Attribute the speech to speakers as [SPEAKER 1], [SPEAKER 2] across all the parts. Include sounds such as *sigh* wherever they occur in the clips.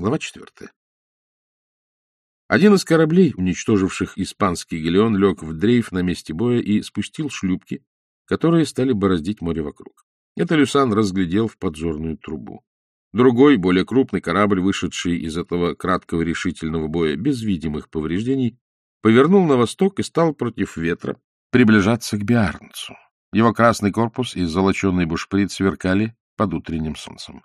[SPEAKER 1] Глава четвертая. Один из кораблей, уничтоживших испанский галеон, лег в дрейф на месте боя и спустил шлюпки, которые стали бороздить море вокруг. Это Люсан разглядел в подзорную трубу. Другой, более крупный корабль, вышедший из этого краткого решительного боя без видимых повреждений, повернул на восток и стал против ветра приближаться к Биарнцу. Его красный корпус и золоченый бушприт сверкали под утренним солнцем.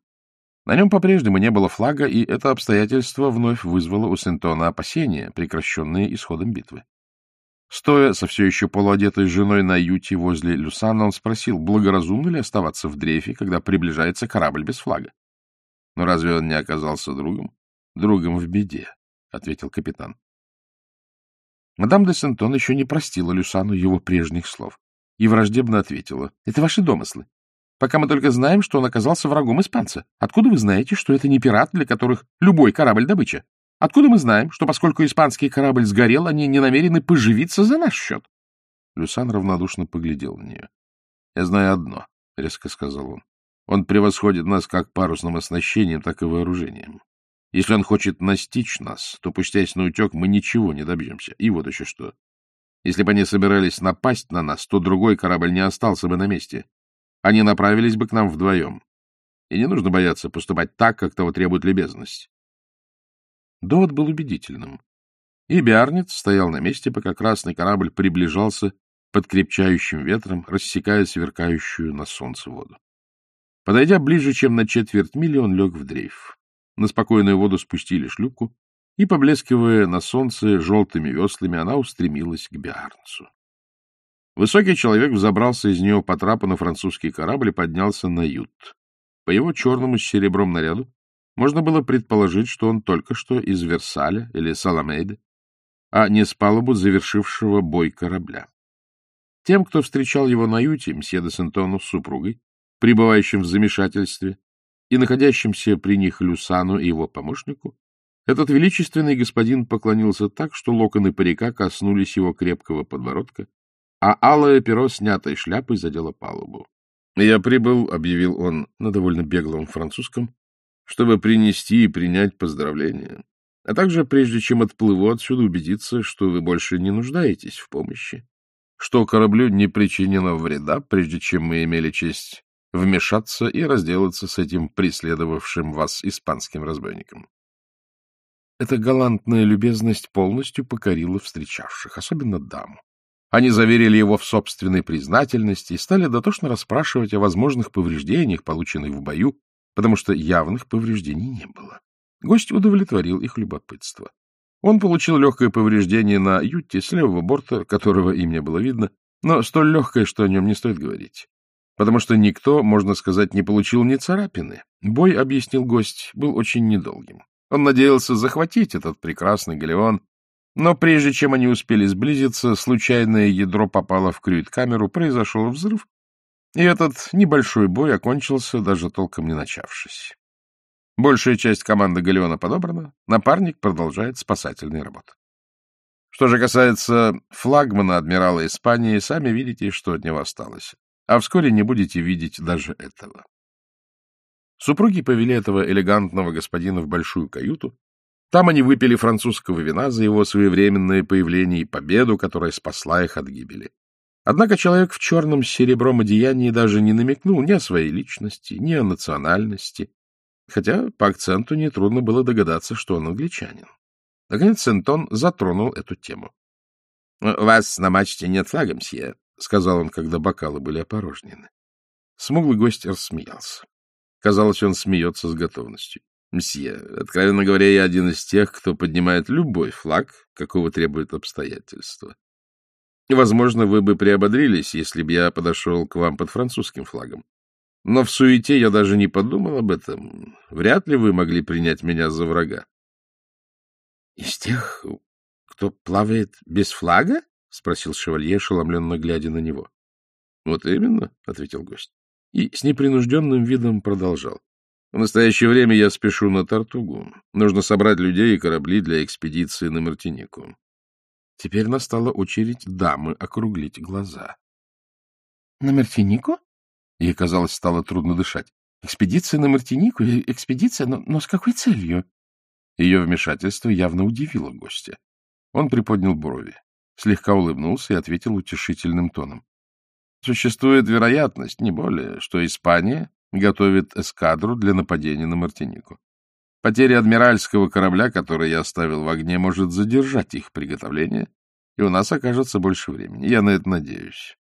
[SPEAKER 1] На нем по-прежнему не было флага, и это обстоятельство вновь вызвало у Сентона опасения, прекращенные исходом битвы. Стоя со все еще полуодетой женой на юте возле Люсана, он спросил, благоразумно ли оставаться в дрейфе, когда приближается корабль без флага. — Но разве он не оказался другом? — Другом в беде, — ответил капитан. Мадам де Сентон еще не простила Люсану его прежних слов и враждебно ответила. — Это ваши домыслы. Пока мы только знаем, что он оказался врагом испанца. Откуда вы знаете, что это не пират, для которых любой корабль — добыча? Откуда мы знаем, что поскольку испанский корабль сгорел, они не намерены поживиться за наш счет? Люсан равнодушно поглядел на нее. — Я знаю одно, — резко сказал он. Он превосходит нас как парусным оснащением, так и вооружением. Если он хочет настичь нас, то, пустясь на утек, мы ничего не добьемся. И вот еще что. Если бы они собирались напасть на нас, то другой корабль не остался бы на месте. Они направились бы к нам вдвоем. И не нужно бояться поступать так, как того требует любезность. Довод был убедительным. И Биарнец стоял на месте, пока красный корабль приближался под крепчающим ветром, рассекая сверкающую на солнце воду. Подойдя ближе, чем на четверть мили, он лег в дрейф. На спокойную воду спустили шлюпку, и, поблескивая на солнце желтыми веслами, она устремилась к Биарнцу. Высокий человек взобрался из нее по трапу на французский корабль и поднялся на ют. По его черному с серебром наряду можно было предположить, что он только что из Версаля или Саламейда, а не с палубу завершившего бой корабля. Тем, кто встречал его на юте, мсье де Сентону с супругой, пребывающим в замешательстве, и находящимся при них Люсану и его помощнику, этот величественный господин поклонился так, что локоны парика коснулись его крепкого подбородка, а алое перо снятой шляпой задело палубу. — Я прибыл, — объявил он на довольно беглом французском, — чтобы принести и принять поздравления, а также, прежде чем отплыву отсюда, убедиться, что вы больше не нуждаетесь в помощи, что кораблю не причинено вреда, прежде чем мы имели честь вмешаться и разделаться с этим преследовавшим вас испанским разбойником. Эта галантная любезность полностью покорила встречавших, особенно даму. Они заверили его в собственной признательности и стали дотошно расспрашивать о возможных повреждениях, полученных в бою, потому что явных повреждений не было. Гость удовлетворил их любопытство. Он получил легкое повреждение на ютте с левого борта, которого им не было видно, но столь легкое, что о нем не стоит говорить. Потому что никто, можно сказать, не получил ни царапины. Бой, объяснил гость, был очень недолгим. Он надеялся захватить этот прекрасный галеон, но прежде чем они успели сблизиться, случайное ядро попало в крюит-камеру, произошел взрыв, и этот небольшой бой окончился, даже толком не начавшись. Большая часть команды Галеона подобрана, напарник продолжает спасательные работы. Что же касается флагмана адмирала Испании, сами видите, что от него осталось. А вскоре не будете видеть даже этого. Супруги повели этого элегантного господина в большую каюту, там они выпили французского вина за его своевременное появление и победу, которая спасла их от гибели. Однако человек в черном серебром одеянии даже не намекнул ни о своей личности, ни о национальности, хотя по акценту нетрудно было догадаться, что он англичанин. Наконец Сентон затронул эту тему. — вас на мачте нет флага, мсье, — сказал он, когда бокалы были опорожнены. Смуглый гость рассмеялся. Казалось, он смеется с готовностью. Мсье, откровенно говоря, я один из тех, кто поднимает любой флаг, какого требует обстоятельства. Возможно, вы бы приободрились, если бы я подошел к вам под французским флагом. Но в суете я даже не подумал об этом. Вряд ли вы могли принять меня за врага. — Из тех, кто плавает без флага? — спросил шевалье, ошеломленно глядя на него. — Вот именно, — ответил гость. И с непринужденным видом продолжал. В настоящее время я спешу на Тартугу. Нужно собрать людей и корабли для экспедиции на Мартинику. Теперь настала очередь дамы округлить глаза. — На Мартинику? Ей, казалось, стало трудно дышать. — Экспедиция на Мартинику? Экспедиция? Но, но с какой целью? Ее вмешательство явно удивило гостя. Он приподнял брови, слегка улыбнулся и ответил утешительным тоном. Существует вероятность, не более, что Испания готовит эскадру для нападения на Мартинику. Потеря адмиральского корабля, который я оставил в огне, может задержать их приготовление, и у нас окажется больше времени. Я на это надеюсь.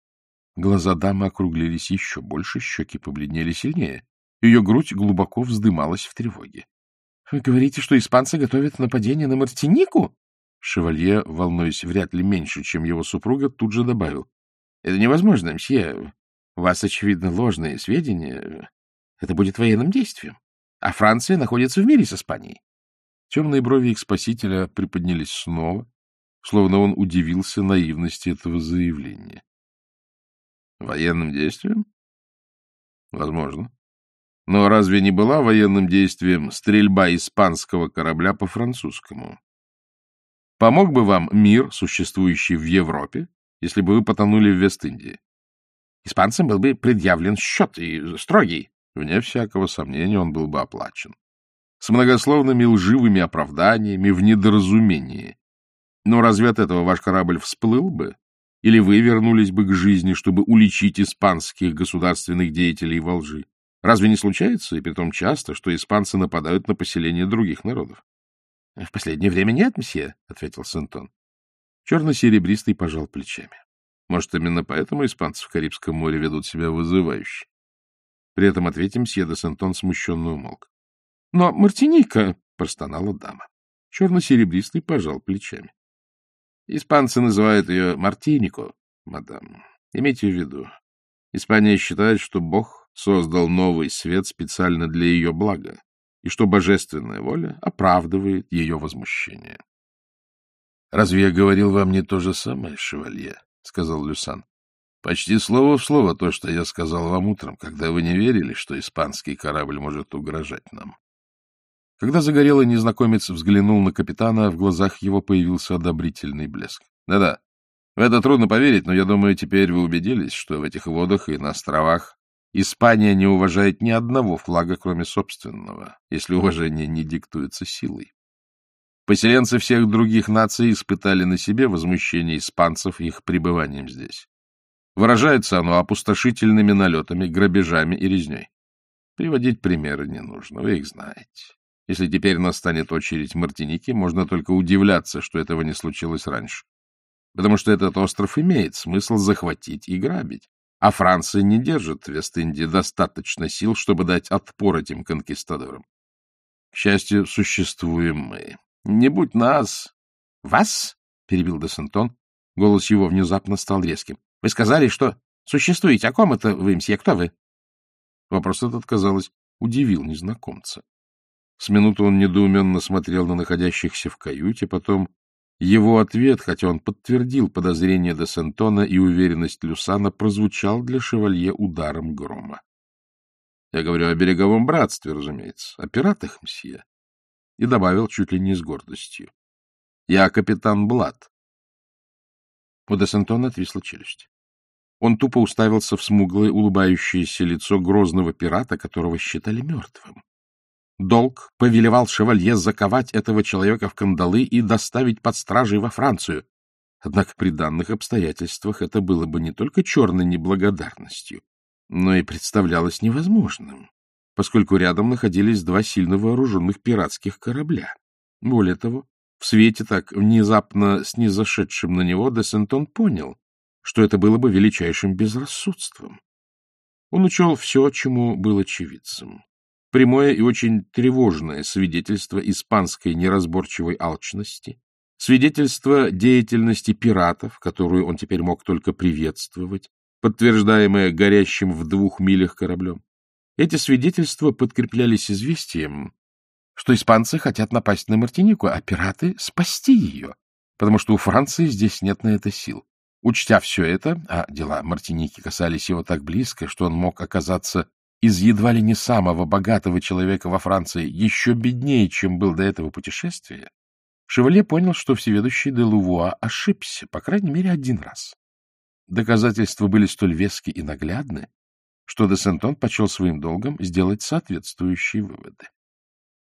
[SPEAKER 1] Глаза дамы округлились еще больше, щеки побледнели сильнее. Ее грудь глубоко вздымалась в тревоге. — Вы говорите, что испанцы готовят нападение на Мартинику? Шевалье, волнуясь вряд ли меньше, чем его супруга, тут же добавил. — Это невозможно, мсье. У вас, очевидно, ложные сведения. Это будет военным действием а Франция находится в мире с Испанией. Темные брови их спасителя приподнялись снова, словно он удивился наивности этого заявления. Военным действием? Возможно. Но разве не была военным действием стрельба испанского корабля по французскому? Помог бы вам мир, существующий в Европе, если бы вы потонули в Вест-Индии? Испанцам был бы предъявлен счет и строгий. Вне всякого сомнения он был бы оплачен. С многословными лживыми оправданиями в недоразумении. Но разве от этого ваш корабль всплыл бы? Или вы вернулись бы к жизни, чтобы уличить испанских государственных деятелей во лжи? Разве не случается, и притом часто, что испанцы нападают на поселения других народов? — В последнее время нет, месье, — ответил Сентон. Черно-серебристый пожал плечами. Может, именно поэтому испанцы в Карибском море ведут себя вызывающе? При этом ответе мсье де Сентон смущенно умолк. — Но Мартиника, — простонала дама. Черно-серебристый пожал плечами. — Испанцы называют ее Мартинико, мадам. Имейте в виду, Испания считает, что Бог создал новый свет специально для ее блага, и что божественная воля оправдывает ее возмущение. — Разве я говорил вам не то же самое, шевалье? — сказал Люсан. Почти слово в слово то, что я сказал вам утром, когда вы не верили, что испанский корабль может угрожать нам. Когда загорелый незнакомец взглянул на капитана, в глазах его появился одобрительный блеск. Да-да, в это трудно поверить, но я думаю, теперь вы убедились, что в этих водах и на островах Испания не уважает ни одного флага, кроме собственного, если уважение не диктуется силой. Поселенцы всех других наций испытали на себе возмущение испанцев их пребыванием здесь. Выражается оно опустошительными налетами, грабежами и резней. Приводить примеры не нужно, вы их знаете. Если теперь настанет очередь Мартиники, можно только удивляться, что этого не случилось раньше. Потому что этот остров имеет смысл захватить и грабить. А Франция не держит в Вест-Индии достаточно сил, чтобы дать отпор этим конкистадорам. К счастью, существуем мы. Не будь нас... — Вас? — перебил Десентон. Голос его внезапно стал резким. Вы сказали, что существуете. О ком это вы, мсье? Кто вы? Вопрос этот, казалось, удивил незнакомца. С минуту он недоуменно смотрел на находящихся в каюте, потом его ответ, хотя он подтвердил подозрение де и уверенность Люсана, прозвучал для шевалье ударом грома. Я говорю о береговом братстве, разумеется, о пиратах, мсье. И добавил чуть ли не с гордостью. Я капитан Блад. У де Сентона отвисла челюсть. Он тупо уставился в смуглое, улыбающееся лицо грозного пирата, которого считали мертвым. Долг повелевал шевалье заковать этого человека в кандалы и доставить под стражей во Францию. Однако при данных обстоятельствах это было бы не только черной неблагодарностью, но и представлялось невозможным, поскольку рядом находились два сильно вооруженных пиратских корабля. Более того, в свете так внезапно снизошедшим на него Десентон понял, что это было бы величайшим безрассудством. Он учел все, чему был очевидцем. Прямое и очень тревожное свидетельство испанской неразборчивой алчности, свидетельство деятельности пиратов, которую он теперь мог только приветствовать, подтверждаемое горящим в двух милях кораблем. Эти свидетельства подкреплялись известием, что испанцы хотят напасть на Мартинику, а пираты — спасти ее, потому что у Франции здесь нет на это сил. Учтя все это, а дела Мартиники касались его так близко, что он мог оказаться из едва ли не самого богатого человека во Франции еще беднее, чем был до этого путешествия, Шевале понял, что всеведущий де Лувуа ошибся, по крайней мере, один раз. Доказательства были столь вески и наглядны, что де Сентон почел своим долгом сделать соответствующие выводы.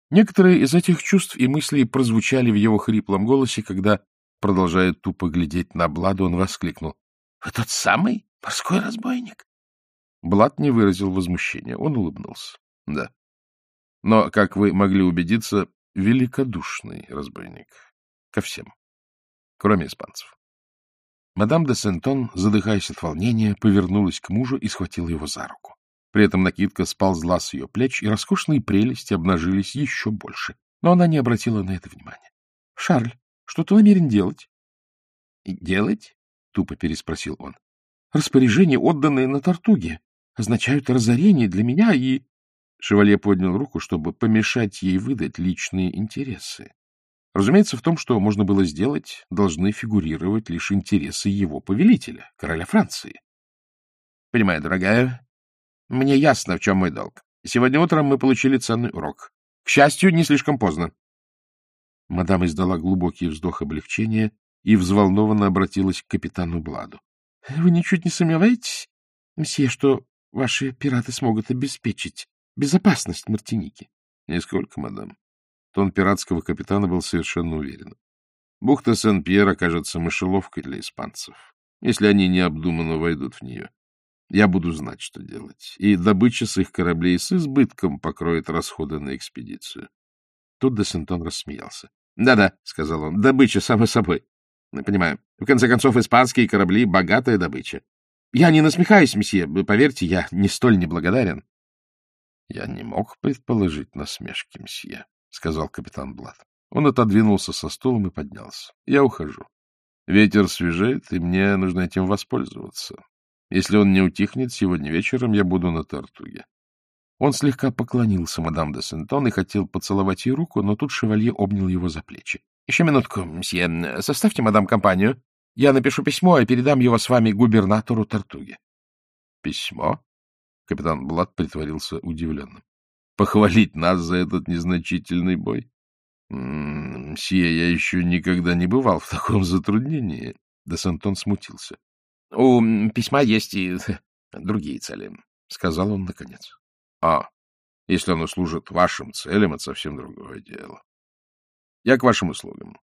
[SPEAKER 1] Некоторые из этих чувств и мыслей прозвучали в его хриплом голосе, когда, продолжая тупо глядеть на Бладу, он воскликнул. — Вы тот самый морской разбойник? Блад не выразил возмущения, он улыбнулся. — Да. Но, как вы могли убедиться, великодушный разбойник. Ко всем. Кроме испанцев. Мадам де Сентон, задыхаясь от волнения, повернулась к мужу и схватила его за руку. При этом накидка сползла с ее плеч, и роскошные прелести обнажились еще больше. Но она не обратила на это внимания. — Шарль, что ты намерен делать? — Делать? — тупо переспросил он. — Распоряжения, отданные на Тартуге, означают разорение для меня и... Шевалье поднял руку, чтобы помешать ей выдать личные интересы. Разумеется, в том, что можно было сделать, должны фигурировать лишь интересы его повелителя, короля Франции. — Понимаю, дорогая, мне ясно, в чем мой долг. Сегодня утром мы получили ценный урок. К счастью, не слишком поздно. Мадам издала глубокий вздох облегчения и взволнованно обратилась к капитану Бладу. — Вы ничуть не сомневаетесь, мсье, что ваши пираты смогут обеспечить безопасность Мартиники? — Нисколько, мадам. Тон пиратского капитана был совершенно уверен. Бухта Сен-Пьер окажется мышеловкой для испанцев, если они необдуманно войдут в нее. Я буду знать, что делать. И добыча с их кораблей с избытком покроет расходы на экспедицию. Тут Десентон рассмеялся. «Да — Да-да, — сказал он, — добыча, само собой. Понимаю. В конце концов, испанские корабли — богатая добыча. Я не насмехаюсь, месье, поверьте, я не столь неблагодарен. — Я не мог предположить насмешки, месье, — сказал капитан Блад. Он отодвинулся со стулом и поднялся. — Я ухожу. Ветер свежеет, и мне нужно этим воспользоваться. Если он не утихнет, сегодня вечером я буду на Тартуге. Он слегка поклонился мадам де Сентон и хотел поцеловать ей руку, но тут шевалье обнял его за плечи. — Еще минутку, мсье. Составьте, мадам, компанию. Я напишу письмо и передам его с вами губернатору Тартуги. — Письмо? Капитан Блад притворился удивленным. — Похвалить нас за этот незначительный бой? — Мсье, я еще никогда не бывал в таком затруднении. Де Сентон смутился. — У письма есть и *laughs* другие цели, — сказал он наконец. — А, если оно служит вашим целям, это совсем другое дело. Я к вашим услугам.